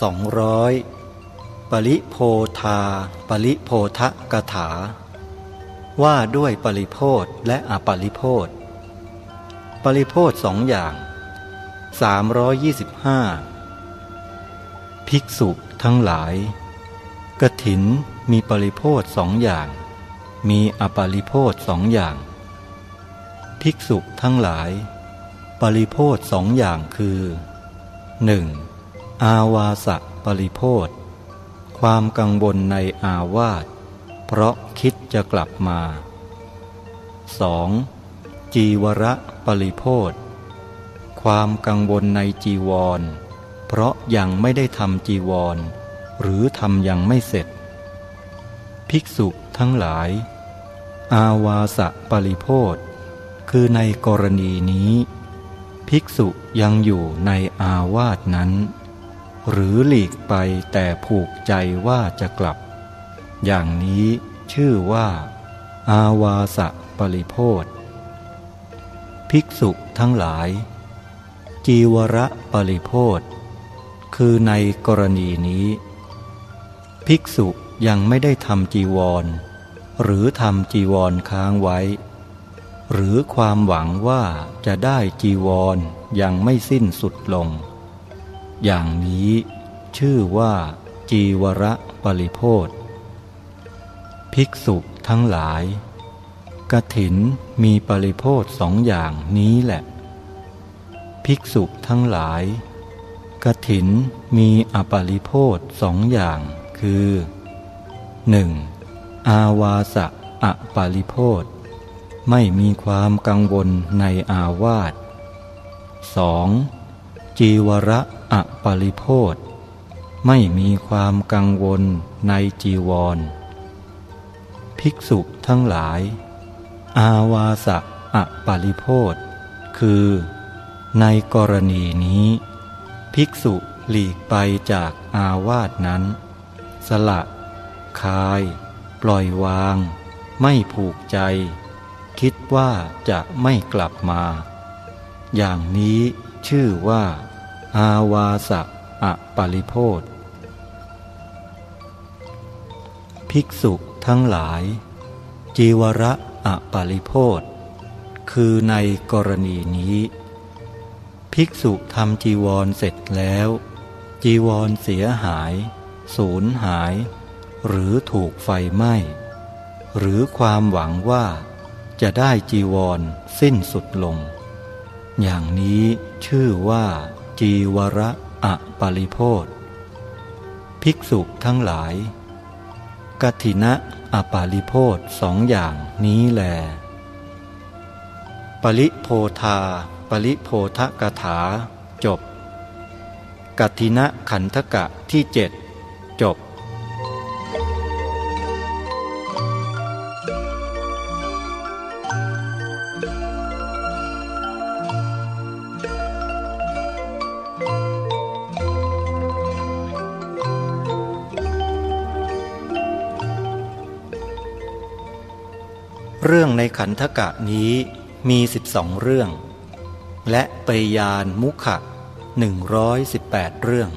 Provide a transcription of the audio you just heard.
สองร้อยปริโพธา ปริโพทะกถา ว่าด้วยปริโพธและอปริโพธปริโพธสองอย่าง 325 ภิกษุทั้งหลายกถินมีปริโพธสองอย่าง มีอปริโพธสองอย่าง ภิกษุทั้งหลาย ปริโพธสองอย่างคือ 1. อาวาสะปริโพธความกังวลในอาวาสเพราะคิดจะกลับมา 2. จีวระปริโพธความกังวลในจีวร เพราะยังไม่ได้ทำจีวร หรือทำยังไม่เสร็จ ภิกษุทั้งหลาย อาวาสะปริโพธคือในกรณีนี้ ภิกษุยังอยู่ในอาวาสนั้น หรือหลีกไปแต่ผูกใจว่าจะกลับ อย่างนี้ชื่อว่า อาวาสะปริโพธภิกษุทั้งหลาย จีวระปริโพธคือในกรณีนี้ ภิกษุยังไม่ได้ทำจีวร หรือทำจีวรค้างไว้ หรือความหวังว่าจะได้จีวรยังไม่สิ้นสุดลง อย่างนี้ชื่อว่า จีวระปริโพธภิกษุทั้งหลายกถินมีปริโพธสองอย่างนี้แหละ ภิกษุทั้งหลายกถินมีอปาริโพธสองอย่างคือ 1. อาวาสะอปาริโพธไม่มีความกังวลในอาวาส 2. จีวระ อปริโพธไม่มีความกังวลในจีวร ภิกษุทั้งหลาย อาวาสะอปริโพธคือในกรณีนี้ ภิกษุหลีกไปจากอาวาสนั้น สละ คาย ปล่อยวาง ไม่ผูกใจ คิดว่าจะไม่กลับมา อย่างนี้ชื่อว่า อาวาสะอะปริโพธภิกษุทั้งหลาย จีวระอะปริโพธคือในกรณีนี้ ภิกษุทำจีวรเสร็จแล้ว จีวรเสียหาย สูญหาย หรือถูกไฟไหม้ หรือความหวังว่าจะได้จีวรสิ้นสุดลง อย่างนี้ชื่อว่า จีวระอะปริโพธภิกษุทั้งหลายกถินะอปาลิโพธสองอย่างนี้แล ปริโพธา ปริโพธกถา จบกัตินะขันธกะที่เจ็ดจบ เรื่องในขันธกะนี้มีสิบสองเรื่อง และปยานมุขะหนึ่งร้อยสิบแปดเรื่อง